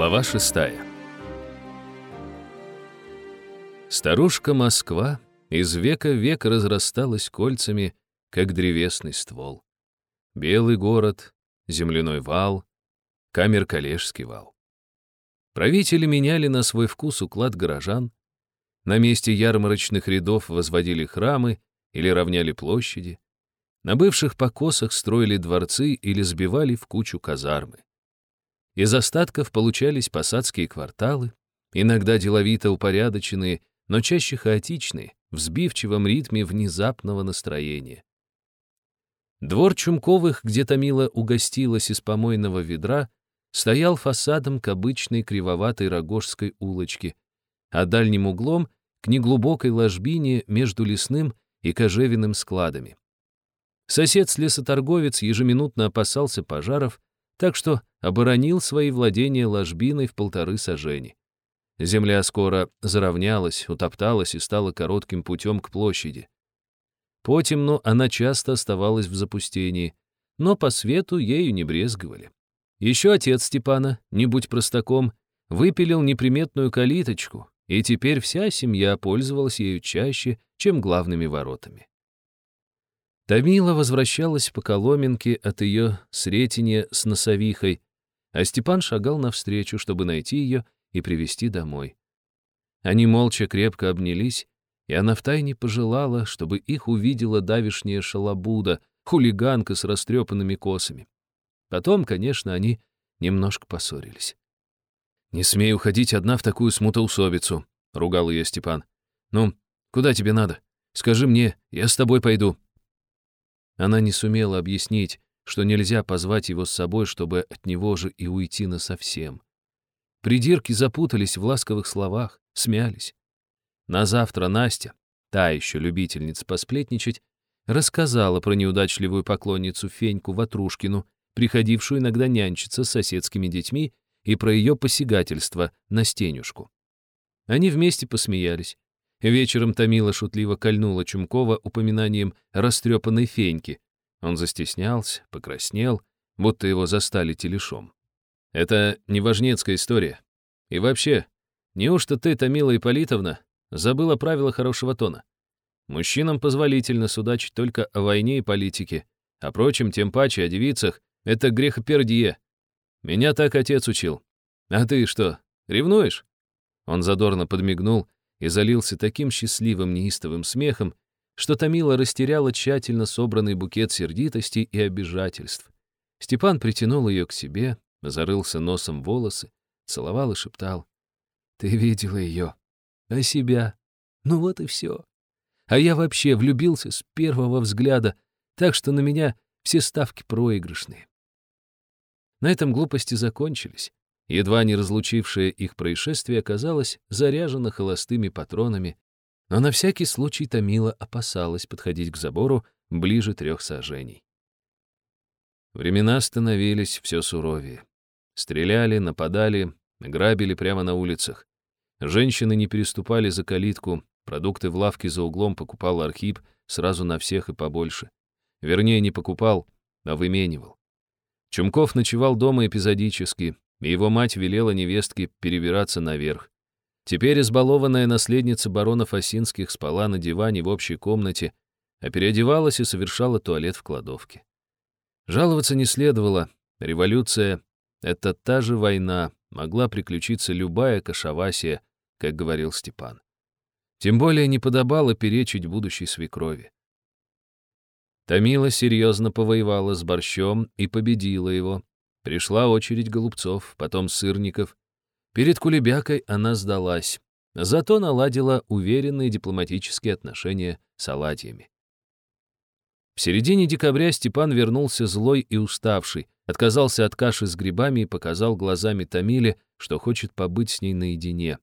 Глава шестая. Старушка Москва из века в век разрасталась кольцами, как древесный ствол. Белый город, земляной вал, камер-калежский вал. Правители меняли на свой вкус уклад горожан, на месте ярмарочных рядов возводили храмы или равняли площади, на бывших покосах строили дворцы или сбивали в кучу казармы. Из остатков получались посадские кварталы, иногда деловито упорядоченные, но чаще хаотичные, в сбивчивом ритме внезапного настроения. Двор Чумковых, где Томила угостилась из помойного ведра, стоял фасадом к обычной кривоватой Рогожской улочке, а дальним углом — к неглубокой ложбине между лесным и кожевенным складами. Сосед-лесоторговец ежеминутно опасался пожаров, так что оборонил свои владения ложбиной в полторы сажени. Земля скоро заровнялась, утопталась и стала коротким путем к площади. Потемну она часто оставалась в запустении, но по свету ею не брезговали. Еще отец Степана, не будь простаком, выпилил неприметную калиточку, и теперь вся семья пользовалась ею чаще, чем главными воротами. Томила возвращалась по Коломенке от ее сретения с носовихой, а Степан шагал навстречу, чтобы найти ее и привести домой. Они молча крепко обнялись, и она втайне пожелала, чтобы их увидела давишняя шалобуда, хулиганка с растрепанными косами. Потом, конечно, они немножко поссорились. «Не смей уходить одна в такую смутоусобицу», — ругал ее Степан. «Ну, куда тебе надо? Скажи мне, я с тобой пойду». Она не сумела объяснить, что нельзя позвать его с собой, чтобы от него же и уйти насовсем. Придирки запутались в ласковых словах, смялись. На завтра Настя, та еще любительница посплетничать, рассказала про неудачливую поклонницу Феньку Ватрушкину, приходившую иногда нянчиться с соседскими детьми, и про ее посягательство на Стенюшку. Они вместе посмеялись. Вечером Томила шутливо кольнула Чумкова упоминанием растрепанной феньки. Он застеснялся, покраснел, будто его застали телешом. Это не важнецкая история. И вообще, неужто ты, Томила Ипполитовна, забыла правила хорошего тона? Мужчинам позволительно судачить только о войне и политике, а прочим, тем паче о девицах, это грехопердье. Меня так отец учил. А ты что, ревнуешь?» Он задорно подмигнул и залился таким счастливым неистовым смехом, что Томила растеряла тщательно собранный букет сердитости и обижательств. Степан притянул ее к себе, зарылся носом в волосы, целовал и шептал. «Ты видела ее, а себя? Ну вот и все. А я вообще влюбился с первого взгляда, так что на меня все ставки проигрышные». На этом глупости закончились. Едва не разлучившее их происшествие оказалось заряжено холостыми патронами, но на всякий случай Томила опасалась подходить к забору ближе трех сажений. Времена становились все суровее. Стреляли, нападали, грабили прямо на улицах. Женщины не переступали за калитку, продукты в лавке за углом покупал Архип сразу на всех и побольше. Вернее, не покупал, а выменивал. Чумков ночевал дома эпизодически, и его мать велела невестке перебираться наверх. Теперь избалованная наследница баронов Осинских спала на диване в общей комнате, а переодевалась и совершала туалет в кладовке. Жаловаться не следовало. Революция — это та же война, могла приключиться любая кашавасия, как говорил Степан. Тем более не подобало перечить будущей свекрови. Томила серьезно повоевала с борщом и победила его, Пришла очередь голубцов, потом сырников. Перед Кулебякой она сдалась, зато наладила уверенные дипломатические отношения с оладьями. В середине декабря Степан вернулся злой и уставший, отказался от каши с грибами и показал глазами Томиле, что хочет побыть с ней наедине.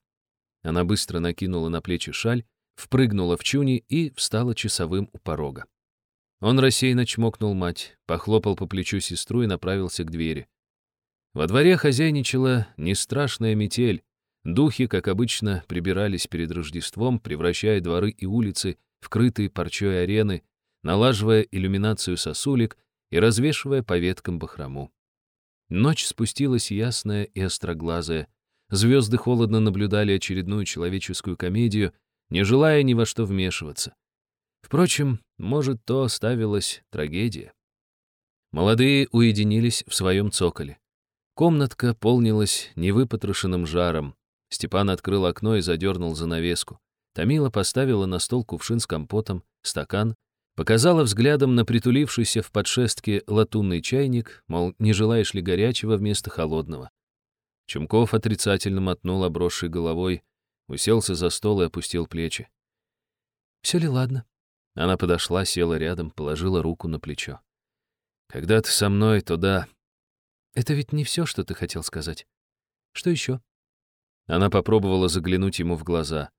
Она быстро накинула на плечи шаль, впрыгнула в чуни и встала часовым у порога. Он рассеянно чмокнул мать, похлопал по плечу сестру и направился к двери. Во дворе хозяйничала не страшная метель. Духи, как обычно, прибирались перед Рождеством, превращая дворы и улицы в крытые парчой арены, налаживая иллюминацию сосулек и развешивая по веткам бахрому. Ночь спустилась ясная и остроглазая. Звезды холодно наблюдали очередную человеческую комедию, не желая ни во что вмешиваться. Впрочем, может, то ставилась трагедия. Молодые уединились в своем цоколе. Комнатка полнилась невыпотрошенным жаром. Степан открыл окно и задернул занавеску. Томила поставила на стол кувшин с компотом, стакан, показала взглядом на притулившийся в подшестке латунный чайник, мол, не желаешь ли горячего вместо холодного. Чумков отрицательно мотнул обросшей головой, уселся за стол и опустил плечи. «Все ли ладно?» Она подошла, села рядом, положила руку на плечо. «Когда ты со мной, то да». «Это ведь не все, что ты хотел сказать. Что еще?» Она попробовала заглянуть ему в глаза.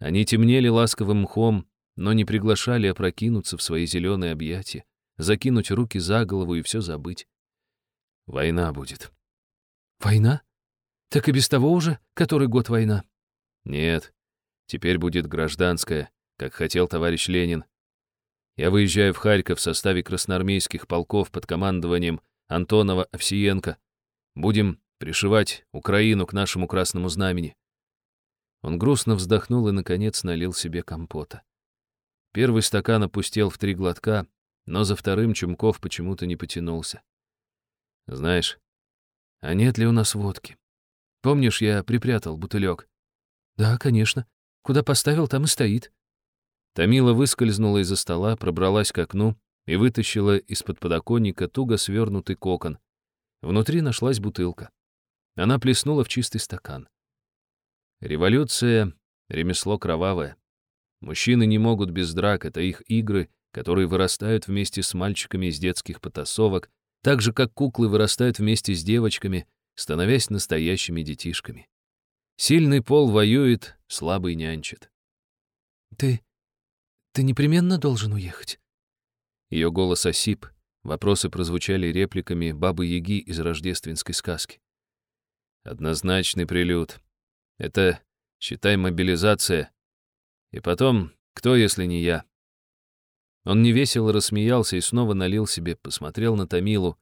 Они темнели ласковым мхом, но не приглашали опрокинуться в свои зеленые объятия, закинуть руки за голову и все забыть. Война будет. Война? Так и без того уже, который год война? Нет, теперь будет гражданская, как хотел товарищ Ленин. Я выезжаю в Харьков в составе красноармейских полков под командованием Антонова Овсиенко. Будем пришивать Украину к нашему красному знамени. Он грустно вздохнул и, наконец, налил себе компота. Первый стакан опустел в три глотка, но за вторым Чумков почему-то не потянулся. «Знаешь, а нет ли у нас водки? Помнишь, я припрятал бутылек?» «Да, конечно. Куда поставил, там и стоит». Томила выскользнула из-за стола, пробралась к окну и вытащила из-под подоконника туго свернутый кокон. Внутри нашлась бутылка. Она плеснула в чистый стакан. Революция — ремесло кровавое. Мужчины не могут без драк, это их игры, которые вырастают вместе с мальчиками из детских потасовок, так же, как куклы вырастают вместе с девочками, становясь настоящими детишками. Сильный пол воюет, слабый нянчит. «Ты... ты непременно должен уехать?» Ее голос осип, вопросы прозвучали репликами бабы-яги из рождественской сказки. Однозначный прилюд. Это, считай, мобилизация, и потом, кто, если не я? Он невесело рассмеялся и снова налил себе, посмотрел на Томилу.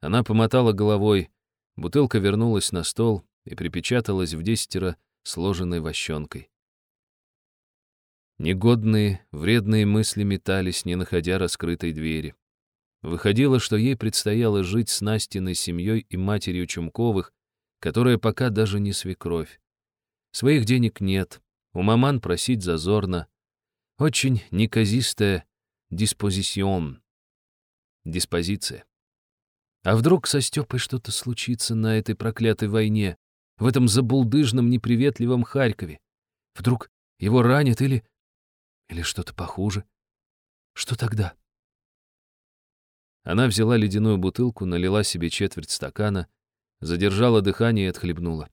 Она помотала головой, бутылка вернулась на стол и припечаталась в десятеро сложенной вощенкой. Негодные, вредные мысли метались, не находя раскрытой двери. Выходило, что ей предстояло жить с Настиной семьей и матерью Чумковых, которая пока даже не свекровь. Своих денег нет, у маман просить зазорно. Очень неказистая диспозицион. Диспозиция. А вдруг со Степой что-то случится на этой проклятой войне, в этом забулдыжном неприветливом Харькове? Вдруг его ранят или... или что-то похуже? Что тогда? Она взяла ледяную бутылку, налила себе четверть стакана, задержала дыхание и отхлебнула.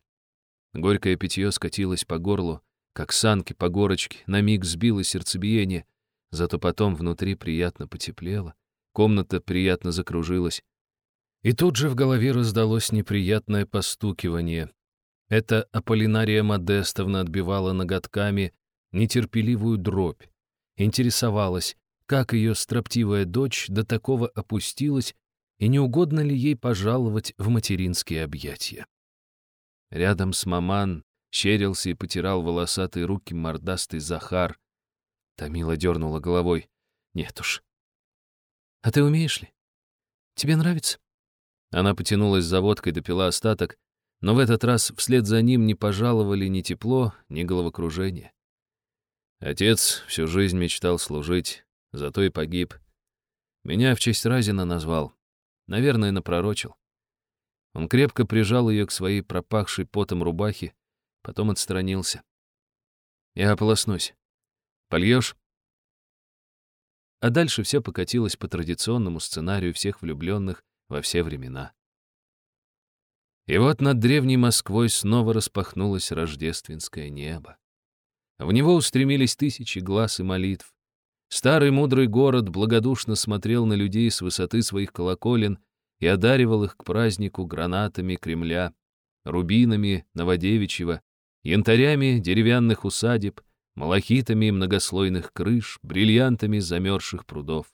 Горькое питье скатилось по горлу, как санки по горочке, на миг сбило сердцебиение, зато потом внутри приятно потеплело, комната приятно закружилась. И тут же в голове раздалось неприятное постукивание. Это Аполлинария Модестовна отбивала ноготками нетерпеливую дробь. Интересовалась, как ее строптивая дочь до такого опустилась и не угодно ли ей пожаловать в материнские объятия. Рядом с маман щерился и потирал волосатые руки мордастый Захар. Тамила дернула головой. Нет уж. А ты умеешь ли? Тебе нравится? Она потянулась за водкой, допила остаток, но в этот раз вслед за ним не пожаловали ни тепло, ни головокружение. Отец всю жизнь мечтал служить, зато и погиб. Меня в честь Разина назвал. Наверное, напророчил. Он крепко прижал ее к своей пропахшей потом рубахе, потом отстранился. «Я ополоснусь. Польешь?» А дальше все покатилось по традиционному сценарию всех влюбленных во все времена. И вот над древней Москвой снова распахнулось рождественское небо. В него устремились тысячи глаз и молитв. Старый мудрый город благодушно смотрел на людей с высоты своих колоколен и одаривал их к празднику гранатами Кремля, рубинами Новодевичьего янтарями деревянных усадеб, малахитами многослойных крыш, бриллиантами замерзших прудов.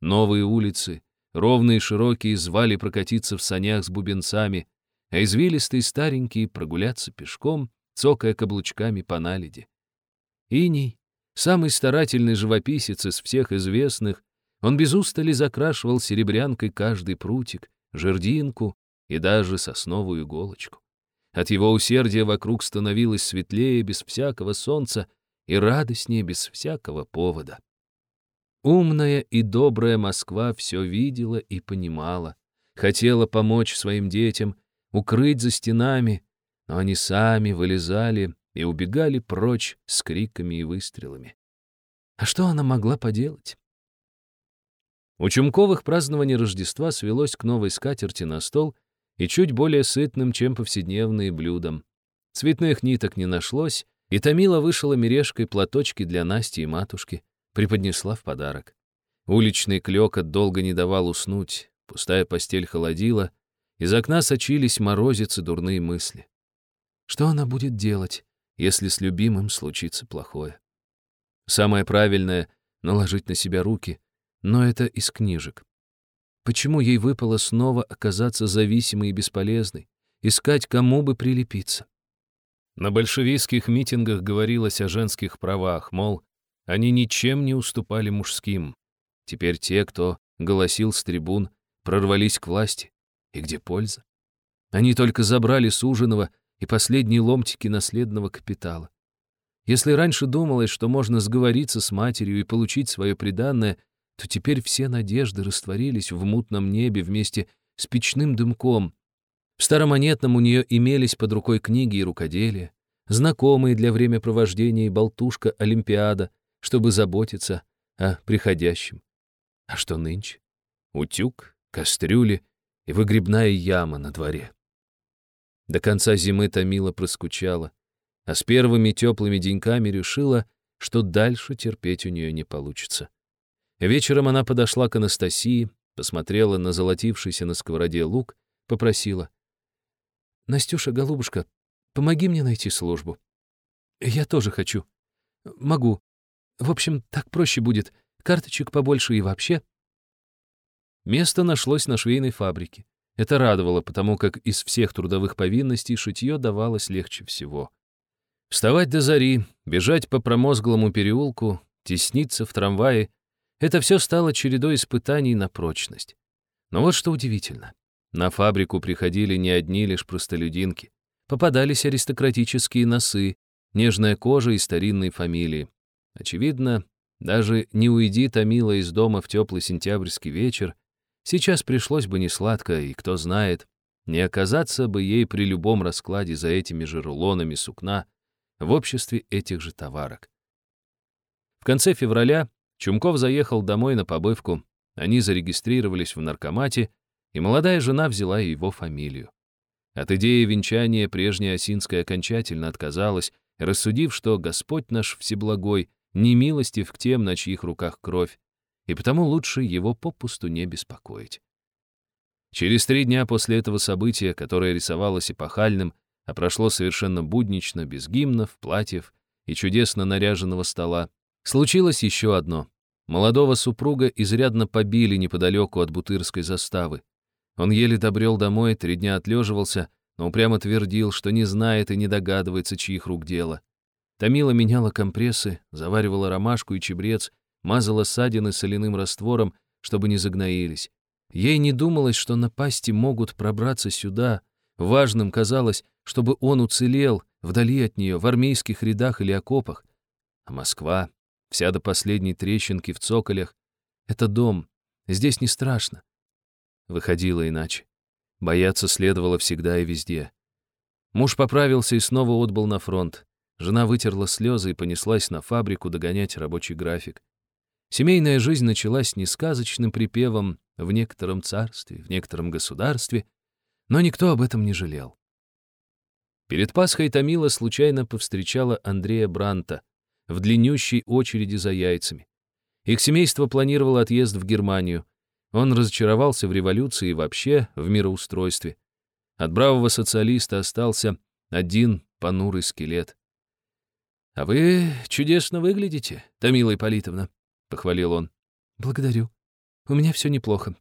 Новые улицы, ровные и широкие звали прокатиться в санях с бубенцами, а извилистые старенькие прогуляться пешком, цокая каблучками по наледи. Иний, самый старательный живописец из всех известных, он без устали закрашивал серебрянкой каждый прутик, жердинку и даже сосновую иголочку. От его усердия вокруг становилось светлее без всякого солнца и радостнее без всякого повода. Умная и добрая Москва все видела и понимала, хотела помочь своим детям, укрыть за стенами, но они сами вылезали и убегали прочь с криками и выстрелами. А что она могла поделать? У Чумковых празднование Рождества свелось к новой скатерти на стол и чуть более сытным, чем повседневные блюдам. Цветных ниток не нашлось, и Томила вышила мережкой платочки для Насти и матушки, преподнесла в подарок. Уличный клёкот долго не давал уснуть, пустая постель холодила, из окна сочились морозицы дурные мысли. Что она будет делать, если с любимым случится плохое? Самое правильное — наложить на себя руки, но это из книжек. Почему ей выпало снова оказаться зависимой и бесполезной, искать, кому бы прилепиться? На большевистских митингах говорилось о женских правах, мол, они ничем не уступали мужским. Теперь те, кто голосил с трибун, прорвались к власти. И где польза? Они только забрали суженого и последние ломтики наследного капитала. Если раньше думалось, что можно сговориться с матерью и получить свое приданное, то теперь все надежды растворились в мутном небе вместе с печным дымком. В старомонетном у нее имелись под рукой книги и рукоделие, знакомые для времяпровождения и болтушка Олимпиада, чтобы заботиться о приходящем. А что нынче? Утюг, кастрюли и выгребная яма на дворе. До конца зимы Томила проскучала, а с первыми теплыми деньками решила, что дальше терпеть у нее не получится. Вечером она подошла к Анастасии, посмотрела на золотившийся на сковороде лук, попросила. «Настюша, голубушка, помоги мне найти службу. Я тоже хочу. Могу. В общем, так проще будет. Карточек побольше и вообще». Место нашлось на швейной фабрике. Это радовало, потому как из всех трудовых повинностей шитье давалось легче всего. Вставать до зари, бежать по промозглому переулку, тесниться в трамвае это все стало чередой испытаний на прочность. Но вот что удивительно. На фабрику приходили не одни лишь простолюдинки. Попадались аристократические носы, нежная кожа и старинные фамилии. Очевидно, даже не уйди Томила из дома в теплый сентябрьский вечер, сейчас пришлось бы несладко, и кто знает, не оказаться бы ей при любом раскладе за этими же рулонами сукна в обществе этих же товарок. В конце февраля Чумков заехал домой на побывку, они зарегистрировались в наркомате, и молодая жена взяла его фамилию. От идеи венчания прежняя Осинская окончательно отказалась, рассудив, что Господь наш Всеблагой не милостив к тем, на чьих руках кровь, и потому лучше его попусту не беспокоить. Через три дня после этого события, которое рисовалось эпохальным, а прошло совершенно буднично, без гимнов, платьев и чудесно наряженного стола, Случилось еще одно. Молодого супруга изрядно побили неподалеку от Бутырской заставы. Он еле добрел домой, три дня отлеживался, но упрямо твердил, что не знает и не догадывается, чьих рук дело. Томила меняла компрессы, заваривала ромашку и чебрец, мазала ссадины соляным раствором, чтобы не загноились. Ей не думалось, что напасти могут пробраться сюда. Важным казалось, чтобы он уцелел вдали от нее, в армейских рядах или окопах. А Москва Вся до последней трещинки в цоколях. Это дом. Здесь не страшно. Выходило иначе. Бояться следовало всегда и везде. Муж поправился и снова отбыл на фронт. Жена вытерла слезы и понеслась на фабрику догонять рабочий график. Семейная жизнь началась не сказочным припевом в некотором царстве, в некотором государстве, но никто об этом не жалел. Перед Пасхой Томила случайно повстречала Андрея Бранта, в длиннющей очереди за яйцами. Их семейство планировало отъезд в Германию. Он разочаровался в революции и вообще в мироустройстве. От бравого социалиста остался один понурый скелет. «А вы чудесно выглядите, Томила Ипполитовна», — похвалил он. «Благодарю. У меня все неплохо.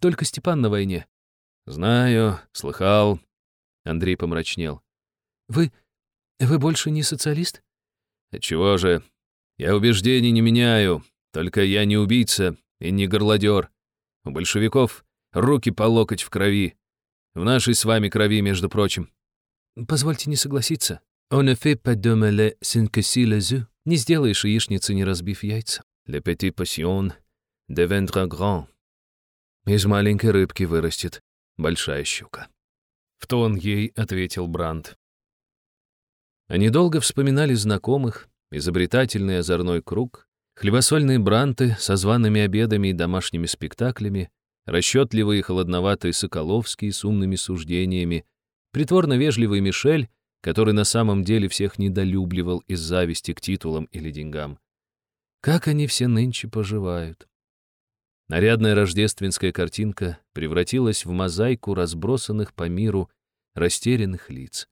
Только Степан на войне». «Знаю, слыхал». Андрей помрачнел. «Вы... вы больше не социалист?» «Отчего же? Я убеждений не меняю, только я не убийца и не горлодер. У большевиков руки по локоть в крови. В нашей с вами крови, между прочим». «Позвольте не согласиться. On ne fait pas sans les œufs. Не сделаешь яичницы, не разбив яйца. Le petit passion deviendra grand. Из маленькой рыбки вырастет большая щука. В тон ей ответил Бранд. Они долго вспоминали знакомых, изобретательный озорной круг, хлебосольные бранты со зваными обедами и домашними спектаклями, расчетливые и холодноватые Соколовские с умными суждениями, притворно вежливый Мишель, который на самом деле всех недолюбливал из зависти к титулам или деньгам. Как они все нынче поживают? Нарядная рождественская картинка превратилась в мозаику разбросанных по миру растерянных лиц.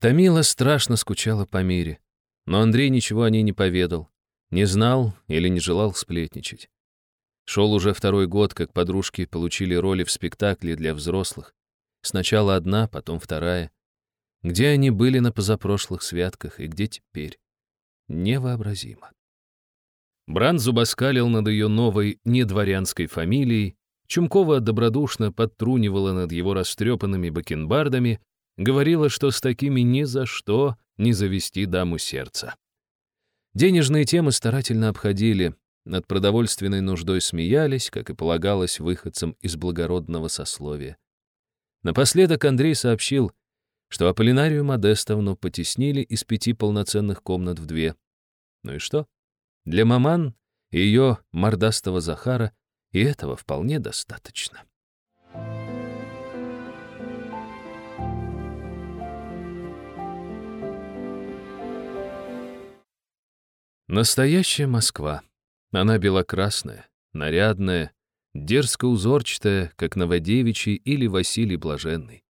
Томила страшно скучала по мире, но Андрей ничего о ней не поведал, не знал или не желал сплетничать. Шел уже второй год, как подружки получили роли в спектакле для взрослых. Сначала одна, потом вторая. Где они были на позапрошлых святках и где теперь? Невообразимо. Бран зубоскалил над ее новой недворянской фамилией, Чумкова добродушно подтрунивала над его растрепанными бакенбардами, говорила, что с такими ни за что не завести даму сердца. Денежные темы старательно обходили, над продовольственной нуждой смеялись, как и полагалось выходцам из благородного сословия. Напоследок Андрей сообщил, что Аполлинарию Модестовну потеснили из пяти полноценных комнат в две. Ну и что? Для маман ее мордастого Захара и этого вполне достаточно. Настоящая Москва. Она белокрасная, нарядная, дерзко-узорчатая, как Новодевичий или Василий Блаженный.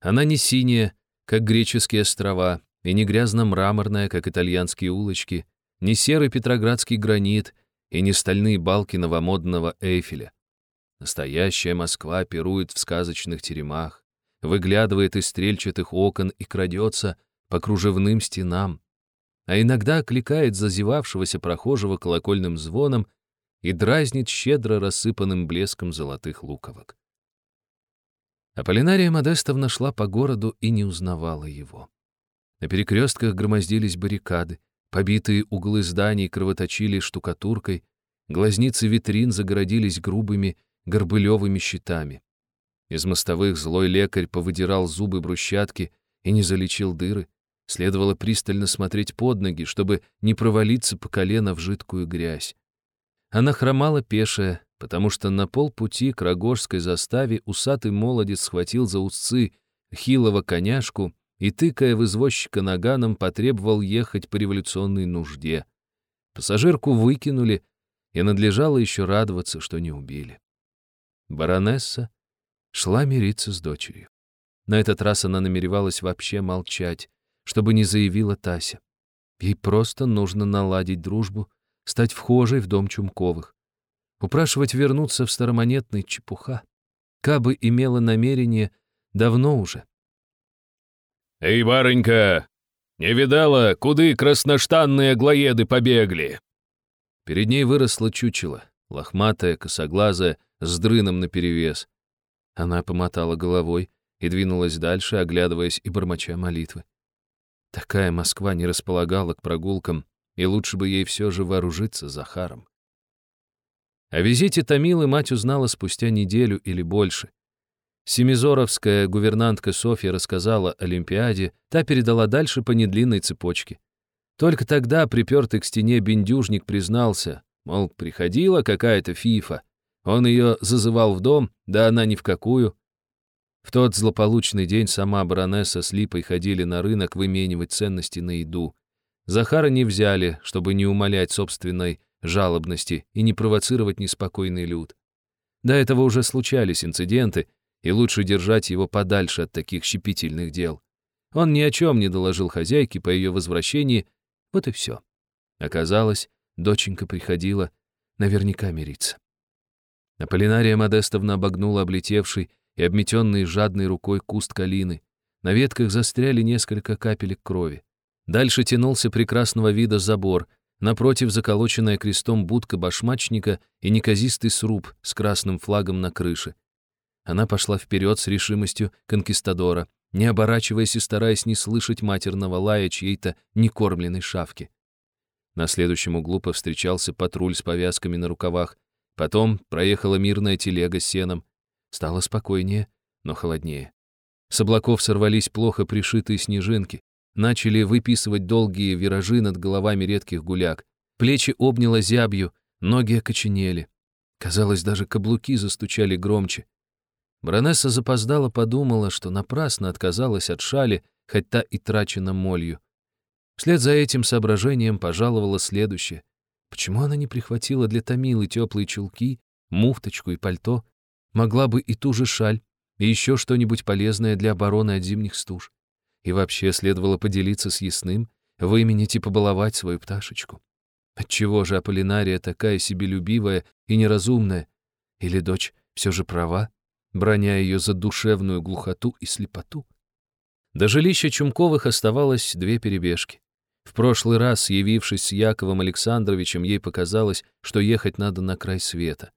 Она не синяя, как греческие острова, и не грязно-мраморная, как итальянские улочки, не серый петроградский гранит и не стальные балки новомодного Эйфеля. Настоящая Москва пирует в сказочных теремах, выглядывает из стрельчатых окон и крадется по кружевным стенам, а иногда окликает зазевавшегося прохожего колокольным звоном и дразнит щедро рассыпанным блеском золотых луковок. Аполлинария Модестовна шла по городу и не узнавала его. На перекрестках громоздились баррикады, побитые углы зданий кровоточили штукатуркой, глазницы витрин загородились грубыми горбылевыми щитами. Из мостовых злой лекарь повыдирал зубы брусчатки и не залечил дыры. Следовало пристально смотреть под ноги, чтобы не провалиться по колено в жидкую грязь. Она хромала пешая, потому что на полпути к Рогожской заставе усатый молодец схватил за усы хилого коняшку и, тыкая в извозчика наганом, потребовал ехать по революционной нужде. Пассажирку выкинули, и надлежало еще радоваться, что не убили. Баронесса шла мириться с дочерью. На этот раз она намеревалась вообще молчать, чтобы не заявила Тася. Ей просто нужно наладить дружбу, стать вхожей в дом Чумковых. Упрашивать вернуться в старомонетный чепуха. Кабы имела намерение давно уже. «Эй, барынька, не видала, куды красноштанные глоеды побегли?» Перед ней выросла чучело, лохматая, косоглазая, с дрыном наперевес. Она помотала головой и двинулась дальше, оглядываясь и бормоча молитвы. Такая Москва не располагала к прогулкам, и лучше бы ей все же вооружиться Захаром. О визите Томилы мать узнала спустя неделю или больше. Семизоровская гувернантка Софья рассказала Олимпиаде, та передала дальше по недлинной цепочке. Только тогда припертый к стене бендюжник признался, мол, приходила какая-то фифа. Он ее зазывал в дом, да она ни в какую. В тот злополучный день сама баронесса с Липой ходили на рынок выменивать ценности на еду. Захара не взяли, чтобы не умолять собственной жалобности и не провоцировать неспокойный люд. До этого уже случались инциденты, и лучше держать его подальше от таких щепетильных дел. Он ни о чем не доложил хозяйке по ее возвращении, вот и все. Оказалось, доченька приходила наверняка мириться. Аполлинария Модестовна обогнула облетевший и обметенный жадной рукой куст калины. На ветках застряли несколько капелек крови. Дальше тянулся прекрасного вида забор, напротив заколоченная крестом будка башмачника и неказистый сруб с красным флагом на крыше. Она пошла вперед с решимостью конкистадора, не оборачиваясь и стараясь не слышать матерного лая чьей-то некормленной шавки. На следующем углу повстречался патруль с повязками на рукавах, потом проехала мирная телега с сеном. Стало спокойнее, но холоднее. С облаков сорвались плохо пришитые снежинки, начали выписывать долгие виражи над головами редких гуляк. Плечи обняло зябью, ноги окоченели. Казалось, даже каблуки застучали громче. Баронесса запоздала подумала, что напрасно отказалась от шали, хоть та и трачена молью. Вслед за этим соображением пожаловала следующее. Почему она не прихватила для Томилы теплые чулки, муфточку и пальто? Могла бы и ту же шаль, и еще что-нибудь полезное для обороны от зимних стуж. И вообще следовало поделиться с ясным, выменить и побаловать свою пташечку. Отчего же Аполлинария такая себелюбивая и неразумная? Или дочь все же права, броня ее за душевную глухоту и слепоту? До жилища Чумковых оставалось две перебежки. В прошлый раз, явившись с Яковом Александровичем, ей показалось, что ехать надо на край света.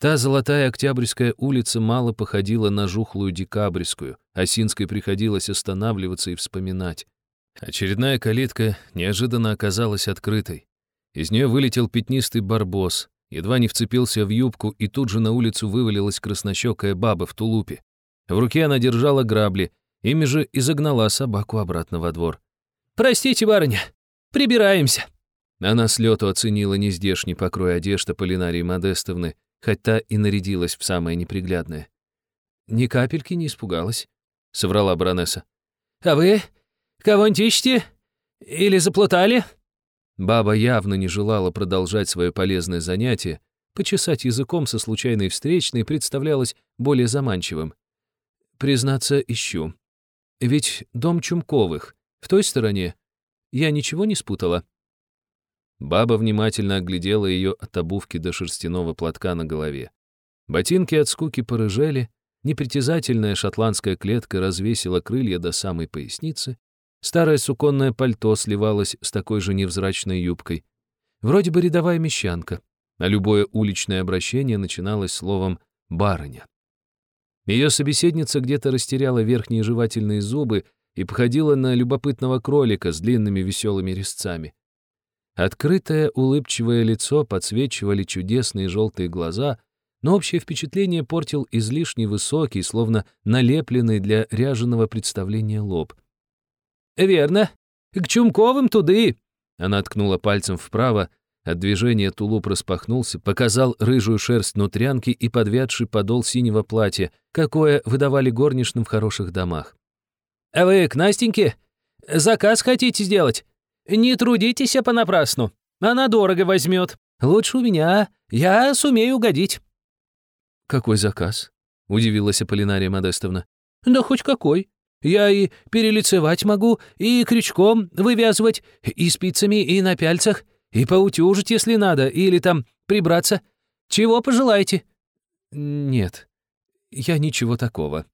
Та золотая Октябрьская улица мало походила на жухлую Декабрьскую, Осинской приходилось останавливаться и вспоминать. Очередная калитка неожиданно оказалась открытой. Из нее вылетел пятнистый барбос, едва не вцепился в юбку, и тут же на улицу вывалилась краснощекая баба в тулупе. В руке она держала грабли, ими же и загнала собаку обратно во двор. «Простите, барыня, прибираемся!» Она с лету оценила нездешний покрой одежды Полинарии Модестовны, хоть та и нарядилась в самое неприглядное. «Ни капельки не испугалась», — соврала баронесса. «А вы кого-нибудь ищете? Или заплутали?» Баба явно не желала продолжать свое полезное занятие, почесать языком со случайной встречной представлялось более заманчивым. «Признаться, ищу. Ведь дом Чумковых в той стороне. Я ничего не спутала?» Баба внимательно оглядела ее от обувки до шерстяного платка на голове. Ботинки от скуки порыжели, непритязательная шотландская клетка развесила крылья до самой поясницы, старое суконное пальто сливалось с такой же невзрачной юбкой. Вроде бы рядовая мещанка, а любое уличное обращение начиналось словом «барыня». Ее собеседница где-то растеряла верхние жевательные зубы и походила на любопытного кролика с длинными веселыми резцами. Открытое улыбчивое лицо подсвечивали чудесные желтые глаза, но общее впечатление портил излишне высокий, словно налепленный для ряженого представления лоб. «Верно. К Чумковым туды!» Она ткнула пальцем вправо, от движения тулуп распахнулся, показал рыжую шерсть нутрянки и подвядший подол синего платья, какое выдавали горничным в хороших домах. «А вы к Настеньке? Заказ хотите сделать?» Не трудитесь понапрасну. Она дорого возьмет. Лучше у меня. Я сумею угодить». «Какой заказ?» — удивилась Аполлинария Модестовна. «Да хоть какой. Я и перелицевать могу, и крючком вывязывать, и спицами, и на пяльцах, и поутюжить, если надо, или там прибраться. Чего пожелаете?» «Нет, я ничего такого.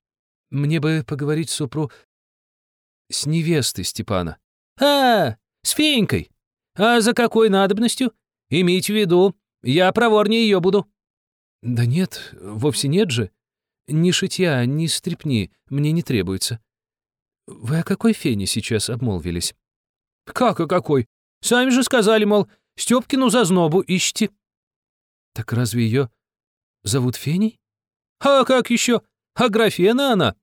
Мне бы поговорить с супру... с невестой Степана». «А, с феенькой. А за какой надобностью? Имейте в виду, я проворнее ее буду». «Да нет, вовсе нет же. Ни шитья, ни стрепни мне не требуется. Вы о какой фене сейчас обмолвились?» «Как о какой? Сами же сказали, мол, Стёпкину зазнобу ищите». «Так разве ее зовут Феней?» «А как еще? А графена она?»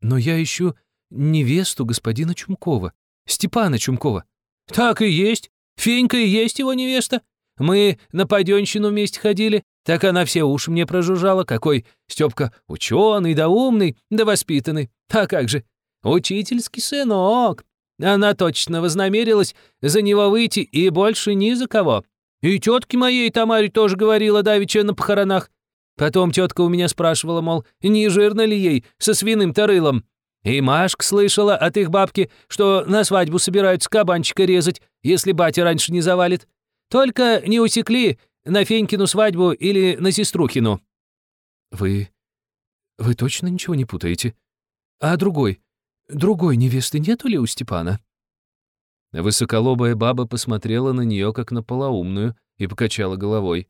«Но я ищу невесту господина Чумкова, Степана Чумкова». «Так и есть. Фенька и есть его невеста. Мы на паденщину вместе ходили, так она все уши мне прожужжала, какой Степка ученый, да умный, да воспитанный. А как же, учительский сынок. Она точно вознамерилась за него выйти и больше ни за кого. И тетке моей Тамаре тоже говорила давеча на похоронах. Потом тетка у меня спрашивала, мол, не жирно ли ей со свиным тарылом. И Машка слышала от их бабки, что на свадьбу собираются кабанчика резать, если батя раньше не завалит. Только не усекли, на Фенькину свадьбу или на Сеструхину». «Вы... вы точно ничего не путаете? А другой? Другой невесты нету ли у Степана?» Высоколобая баба посмотрела на нее, как на полоумную, и покачала головой.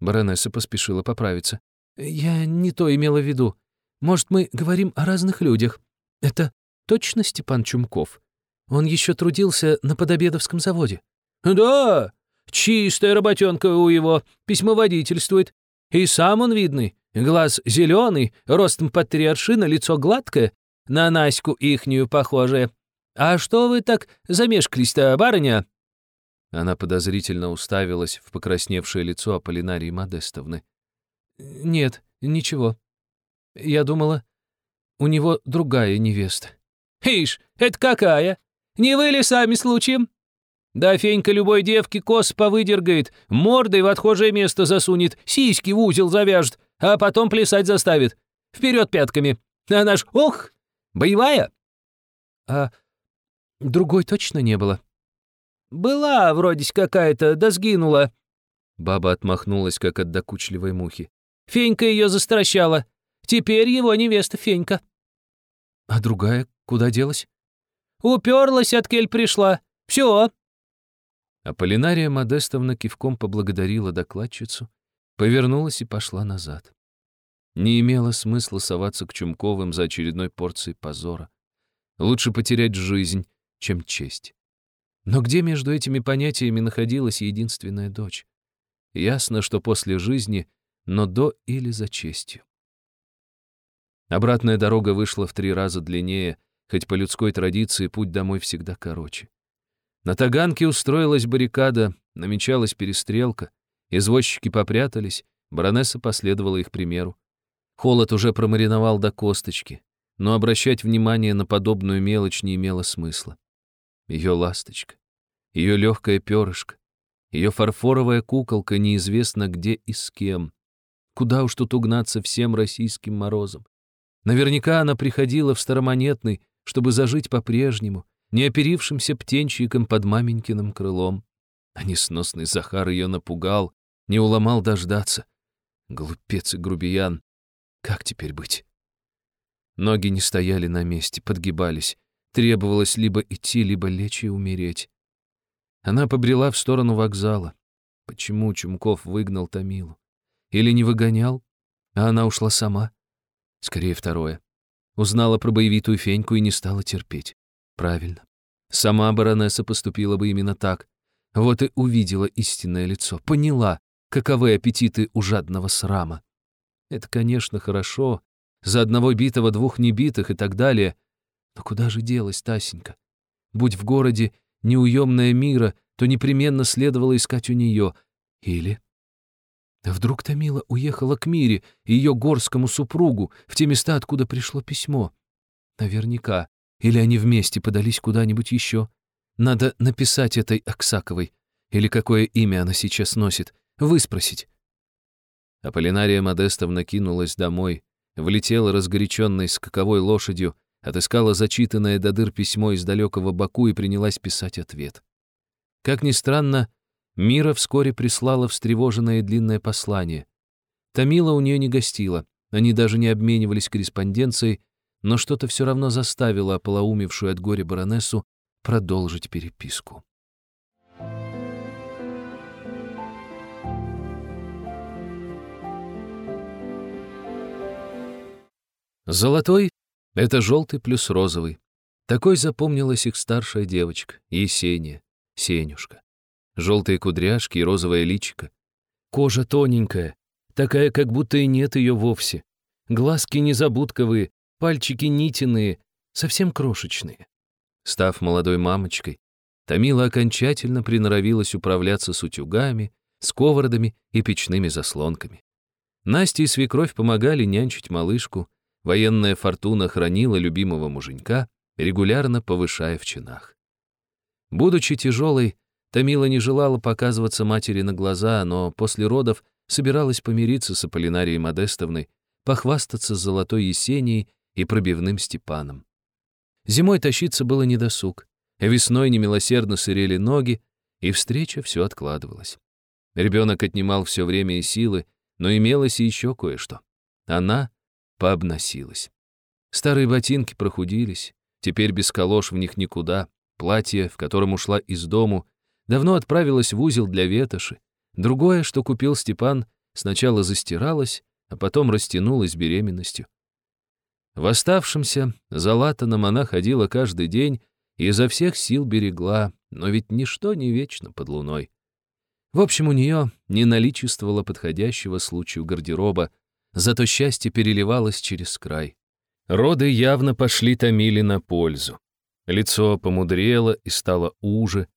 Баронесса поспешила поправиться. «Я не то имела в виду. Может, мы говорим о разных людях. Это точно Степан Чумков? Он еще трудился на подобедовском заводе». «Да, чистая работенка у его, письмоводительствует. И сам он видный, глаз зеленый, ростом под три аршина, лицо гладкое, на Наську ихнюю похожее. А что вы так замешкались-то, барыня?» Она подозрительно уставилась в покрасневшее лицо Аполлинарии Модестовны. «Нет, ничего. Я думала, у него другая невеста». «Ишь, это какая? Не вы ли сами случаем?» Да Фенька любой девке кос повыдергает, мордой в отхожее место засунет, сиськи в узел завяжет, а потом плясать заставит. Вперед пятками. А наш, ох, боевая. А другой точно не было? Была вроде какая-то, да сгинула. Баба отмахнулась, как от докучливой мухи. Фенька ее застращала. Теперь его невеста Фенька. А другая куда делась? Уперлась, от кель пришла. Все, Аполлинария Модестовна кивком поблагодарила докладчицу, повернулась и пошла назад. Не имело смысла соваться к Чумковым за очередной порцией позора. Лучше потерять жизнь, чем честь. Но где между этими понятиями находилась единственная дочь? Ясно, что после жизни, но до или за честью. Обратная дорога вышла в три раза длиннее, хоть по людской традиции путь домой всегда короче. На Таганке устроилась баррикада, намечалась перестрелка. Извозчики попрятались, баронесса последовала их примеру. Холод уже промариновал до косточки, но обращать внимание на подобную мелочь не имело смысла. Ее ласточка, ее легкое перышко, ее фарфоровая куколка неизвестно где и с кем. Куда уж тут угнаться всем российским морозом. Наверняка она приходила в Старомонетный, чтобы зажить по-прежнему, неоперившимся птенчиком под маменькиным крылом. А несносный Захар ее напугал, не уломал дождаться. Глупец и грубиян. Как теперь быть? Ноги не стояли на месте, подгибались. Требовалось либо идти, либо лечь и умереть. Она побрела в сторону вокзала. Почему Чумков выгнал Томилу? Или не выгонял, а она ушла сама? Скорее второе. Узнала про боевитую феньку и не стала терпеть. Правильно. Сама баронесса поступила бы именно так. Вот и увидела истинное лицо, поняла, каковы аппетиты у жадного срама. Это, конечно, хорошо. За одного битого двух небитых и так далее. Но куда же делась Тасенька? Будь в городе неуемная мира, то непременно следовало искать у нее. Или... Вдруг Томила уехала к Мире и ее горскому супругу в те места, откуда пришло письмо. Наверняка. Или они вместе подались куда-нибудь еще? Надо написать этой Аксаковой. Или какое имя она сейчас носит. Выспросить. Аполлинария Модестовна кинулась домой, влетела разгоряченной скаковой лошадью, отыскала зачитанное до дыр письмо из далекого Баку и принялась писать ответ. Как ни странно, Мира вскоре прислала встревоженное длинное послание. Тамила у нее не гостила, они даже не обменивались корреспонденцией, но что-то все равно заставило ополоумевшую от горя баронессу продолжить переписку. Золотой — это желтый плюс розовый. Такой запомнилась их старшая девочка, Есения, Сенюшка. Желтые кудряшки и розовое личико. Кожа тоненькая, такая, как будто и нет ее вовсе. Глазки незабудковые, пальчики нитиные, совсем крошечные. Став молодой мамочкой, Томила окончательно приноровилась управляться с утюгами, сковородами и печными заслонками. Настя и свекровь помогали нянчить малышку, военная фортуна хранила любимого муженька, регулярно повышая в чинах. Будучи тяжелой, Томила не желала показываться матери на глаза, но после родов собиралась помириться с Аполлинарией Модестовной, похвастаться золотой Есенией и пробивным Степаном. Зимой тащиться было недосуг, весной немилосердно сырели ноги, и встреча все откладывалась. Ребенок отнимал все время и силы, но имелось еще кое-что. Она пообносилась. Старые ботинки прохудились, теперь без колош в них никуда, платье, в котором ушла из дому, давно отправилось в узел для ветоши, другое, что купил Степан, сначала застиралось, а потом растянулось беременностью. В оставшемся залатанном она ходила каждый день и изо всех сил берегла, но ведь ничто не вечно под луной. В общем, у нее не наличествовало подходящего случаю гардероба, зато счастье переливалось через край. Роды явно пошли Томиле на пользу. Лицо помудрело и стало уже,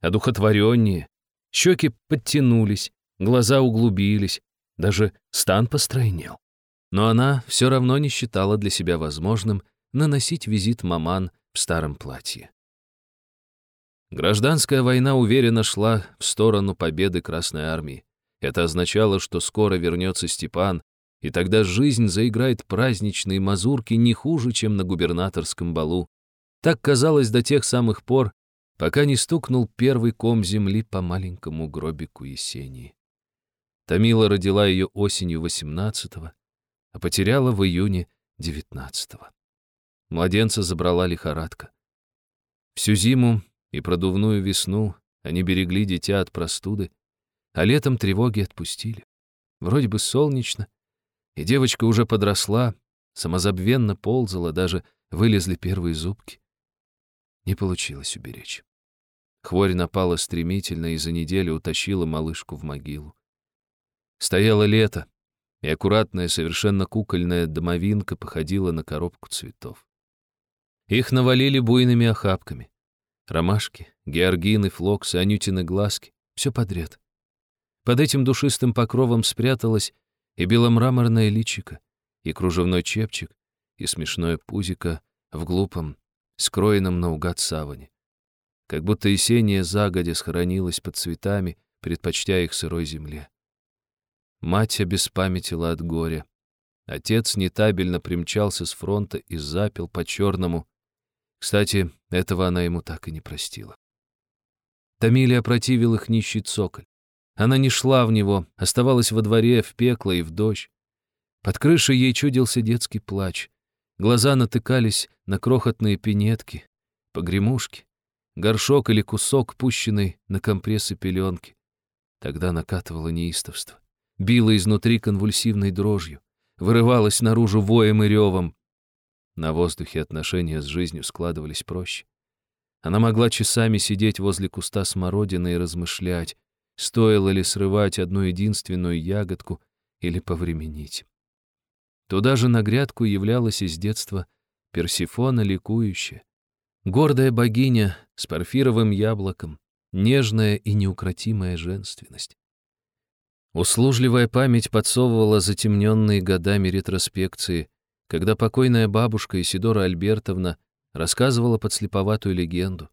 одухотвореннее, щеки подтянулись, глаза углубились, даже стан постройнел. Но она все равно не считала для себя возможным наносить визит маман в старом платье. Гражданская война уверенно шла в сторону победы Красной Армии. Это означало, что скоро вернется Степан, и тогда жизнь заиграет праздничные мазурки не хуже, чем на губернаторском балу. Так казалось до тех самых пор, пока не стукнул первый ком земли по маленькому гробику Есении. Томила родила ее осенью 18-го, а потеряла в июне 19-го. Младенца забрала лихорадка. Всю зиму и продувную весну они берегли дитя от простуды, а летом тревоги отпустили. Вроде бы солнечно, и девочка уже подросла, самозабвенно ползала, даже вылезли первые зубки. Не получилось уберечь. Хворь напала стремительно и за неделю утащила малышку в могилу. Стояло лето, и аккуратная, совершенно кукольная домовинка походила на коробку цветов. Их навалили буйными охапками. Ромашки, георгины, флоксы, анютины глазки — все подряд. Под этим душистым покровом спряталась и беломраморное личико, и кружевной чепчик, и смешное пузико в глупом, скроенном наугад саване. Как будто Есения загодя схоронилась под цветами, предпочтя их сырой земле. Мать обеспамятила от горя. Отец нетабельно примчался с фронта и запил по-черному. Кстати, этого она ему так и не простила. Томилия противил их нищий цоколь. Она не шла в него, оставалась во дворе, в пекло и в дождь. Под крышей ей чудился детский плач. Глаза натыкались на крохотные пинетки, погремушки, горшок или кусок, пущенный на компрессы пеленки. Тогда накатывало неистовство била изнутри конвульсивной дрожью, вырывалась наружу воем и ревом. На воздухе отношения с жизнью складывались проще. Она могла часами сидеть возле куста смородины и размышлять, стоило ли срывать одну единственную ягодку или повременить. Туда же на грядку являлась из детства Персифона ликующая, гордая богиня с парфировым яблоком, нежная и неукротимая женственность. Услужливая память подсовывала затемненные годами ретроспекции, когда покойная бабушка Исидора Альбертовна рассказывала подслеповатую легенду.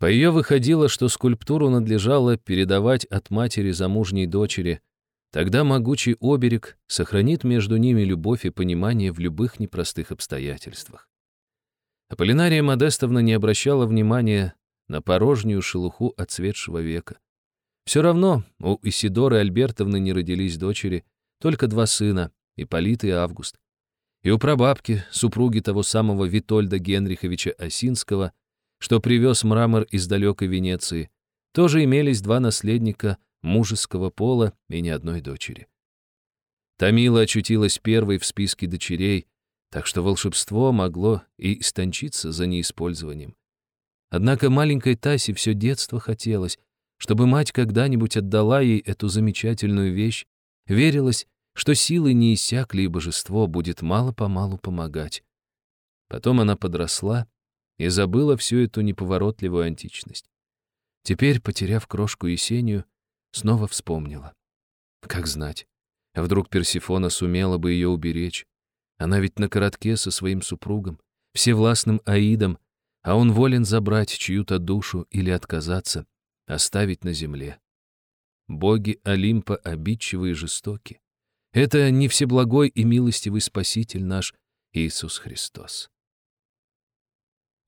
По ее выходило, что скульптуру надлежало передавать от матери замужней дочери, тогда могучий оберег сохранит между ними любовь и понимание в любых непростых обстоятельствах. Аполлинария Модестовна не обращала внимания на порожнюю шелуху отцветшего века. Все равно у Исидоры Альбертовны не родились дочери, только два сына, Ипполит и Август. И у прабабки, супруги того самого Витольда Генриховича Осинского, что привез мрамор из далекой Венеции, тоже имелись два наследника мужеского пола и ни одной дочери. Тамила очутилась первой в списке дочерей, так что волшебство могло и истончиться за неиспользованием. Однако маленькой Тасе все детство хотелось, чтобы мать когда-нибудь отдала ей эту замечательную вещь, верилось, что силы не иссякли, и божество будет мало-помалу помогать. Потом она подросла и забыла всю эту неповоротливую античность. Теперь, потеряв крошку Есению, снова вспомнила. Как знать, а вдруг Персифона сумела бы ее уберечь? Она ведь на коротке со своим супругом, всевластным Аидом, а он волен забрать чью-то душу или отказаться, оставить на земле. Боги Олимпа обидчивы и жестоки. Это не всеблагой и милостивый Спаситель наш Иисус Христос.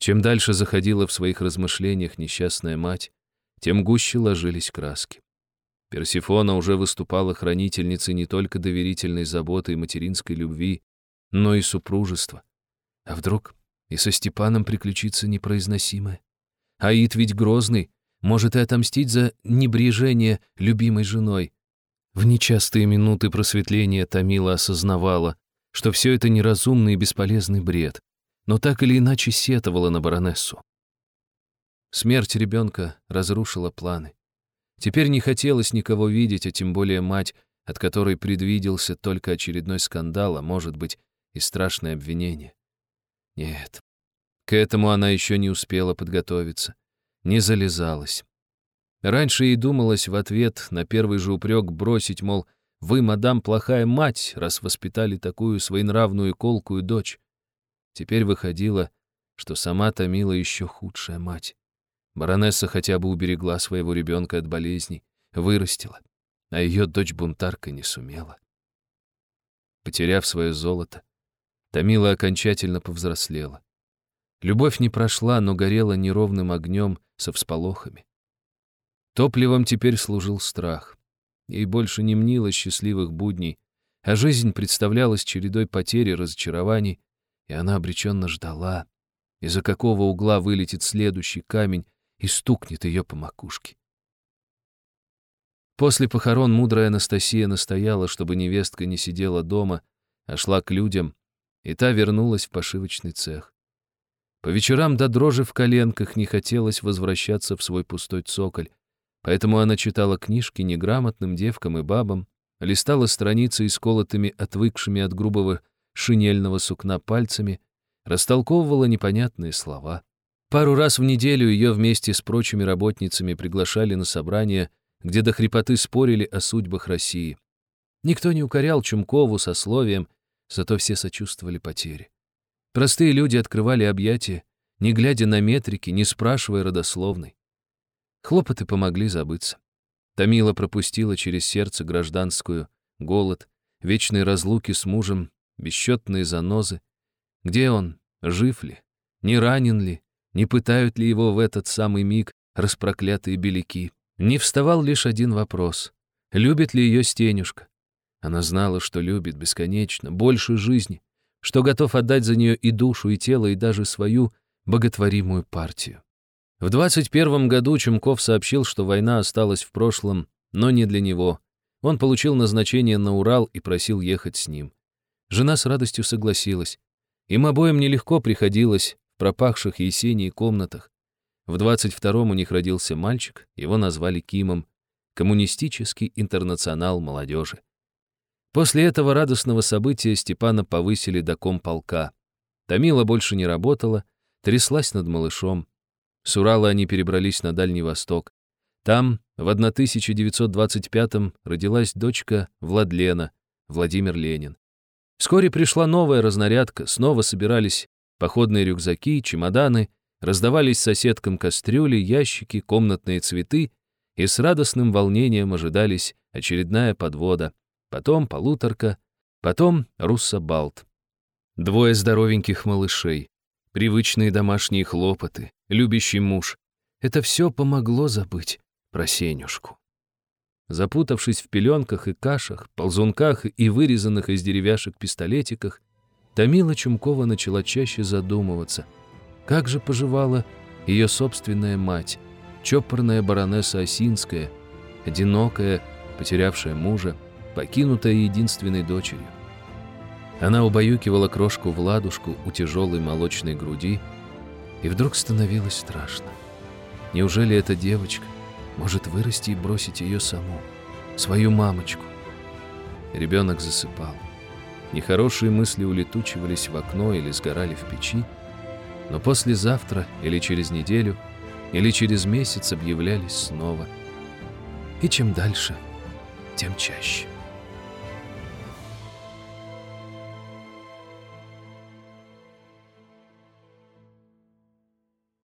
Чем дальше заходила в своих размышлениях несчастная мать, тем гуще ложились краски. Персифона уже выступала хранительницей не только доверительной заботы и материнской любви, но и супружества. А вдруг и со Степаном приключится непроизносимое? Аид ведь грозный, может и отомстить за небрежение любимой женой. В нечастые минуты просветления Томила осознавала, что все это неразумный и бесполезный бред, но так или иначе сетовала на баронессу. Смерть ребенка разрушила планы. Теперь не хотелось никого видеть, а тем более мать, от которой предвиделся только очередной скандал, а может быть и страшное обвинение. Нет, к этому она еще не успела подготовиться, не залезалась. Раньше ей думалось в ответ на первый же упрек бросить, мол, вы, мадам, плохая мать, раз воспитали такую своенравную колкую дочь. Теперь выходило, что сама томила еще худшая мать. Баронесса хотя бы уберегла своего ребенка от болезней, вырастила, а ее дочь-бунтарка не сумела. Потеряв свое золото, Томила окончательно повзрослела. Любовь не прошла, но горела неровным огнем со всполохами. Топливом теперь служил страх. Ей больше не мнило счастливых будней, а жизнь представлялась чередой потерь и разочарований, и она обреченно ждала, из-за какого угла вылетит следующий камень, и стукнет ее по макушке. После похорон мудрая Анастасия настояла, чтобы невестка не сидела дома, а шла к людям, и та вернулась в пошивочный цех. По вечерам до дрожи в коленках не хотелось возвращаться в свой пустой цоколь, поэтому она читала книжки неграмотным девкам и бабам, листала страницы исколотыми, отвыкшими от грубого шинельного сукна пальцами, растолковывала непонятные слова. Пару раз в неделю ее вместе с прочими работницами приглашали на собрания, где до хрипоты спорили о судьбах России. Никто не укорял Чумкову со словием, зато все сочувствовали потере. Простые люди открывали объятия, не глядя на метрики, не спрашивая родословной. Хлопоты помогли забыться. Томила пропустила через сердце гражданскую, голод, вечные разлуки с мужем, бесчетные занозы. Где он? Жив ли? Не ранен ли? Не пытают ли его в этот самый миг распроклятые беляки? Не вставал лишь один вопрос. Любит ли ее Стенюшка? Она знала, что любит бесконечно, больше жизни, что готов отдать за нее и душу, и тело, и даже свою боготворимую партию. В 21 году Чумков сообщил, что война осталась в прошлом, но не для него. Он получил назначение на Урал и просил ехать с ним. Жена с радостью согласилась. Им обоим нелегко приходилось, пропахших Есении комнатах. В 22-м у них родился мальчик, его назвали Кимом, коммунистический интернационал молодежи. После этого радостного события Степана повысили до комполка. Томила больше не работала, тряслась над малышом. С Урала они перебрались на Дальний Восток. Там, в 1925-м, родилась дочка Владлена, Владимир Ленин. Вскоре пришла новая разнарядка, снова собирались Походные рюкзаки, чемоданы, раздавались соседкам кастрюли, ящики, комнатные цветы, и с радостным волнением ожидались очередная подвода, потом полуторка, потом руссобалт. Двое здоровеньких малышей, привычные домашние хлопоты, любящий муж. Это все помогло забыть про Сенюшку. Запутавшись в пеленках и кашах, ползунках и вырезанных из деревяшек пистолетиках, Тамила Чумкова начала чаще задумываться, как же поживала ее собственная мать, чопорная баронесса Осинская, одинокая, потерявшая мужа, покинутая единственной дочерью. Она убаюкивала крошку в ладушку у тяжелой молочной груди, и вдруг становилось страшно. Неужели эта девочка может вырасти и бросить ее саму, свою мамочку? Ребенок засыпал. Нехорошие мысли улетучивались в окно или сгорали в печи, но послезавтра или через неделю или через месяц объявлялись снова. И чем дальше, тем чаще.